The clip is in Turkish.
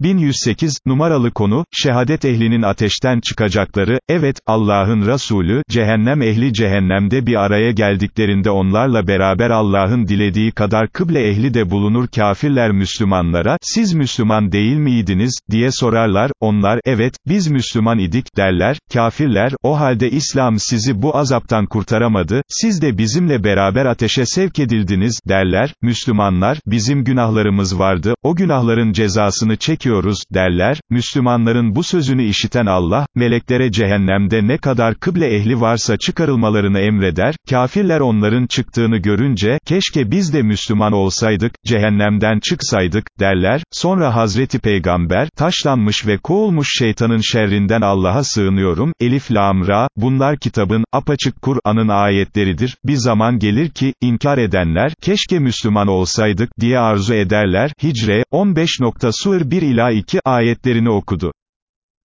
1108, numaralı konu, şehadet ehlinin ateşten çıkacakları, evet, Allah'ın Resulü, cehennem ehli cehennemde bir araya geldiklerinde onlarla beraber Allah'ın dilediği kadar kıble ehli de bulunur kafirler Müslümanlara, siz Müslüman değil miydiniz, diye sorarlar, onlar, evet, biz Müslüman idik, derler, kafirler, o halde İslam sizi bu azaptan kurtaramadı, siz de bizimle beraber ateşe sevk edildiniz, derler, Müslümanlar, bizim günahlarımız vardı, o günahların cezasını çekiyor, çekiyoruz, derler, Müslümanların bu sözünü işiten Allah, meleklere cehennemde ne kadar kıble ehli varsa çıkarılmalarını emreder, kafirler onların çıktığını görünce, keşke biz de Müslüman olsaydık, cehennemden çıksaydık, derler, sonra Hazreti Peygamber, taşlanmış ve kovulmuş şeytanın şerrinden Allah'a sığınıyorum, Elif Lam Ra, bunlar kitabın, apaçık Kur'an'ın ayetleridir, bir zaman gelir ki, inkar edenler, keşke Müslüman olsaydık, diye arzu ederler, Hicre, 15. Sur 1 ila 2 ayetlerini okudu.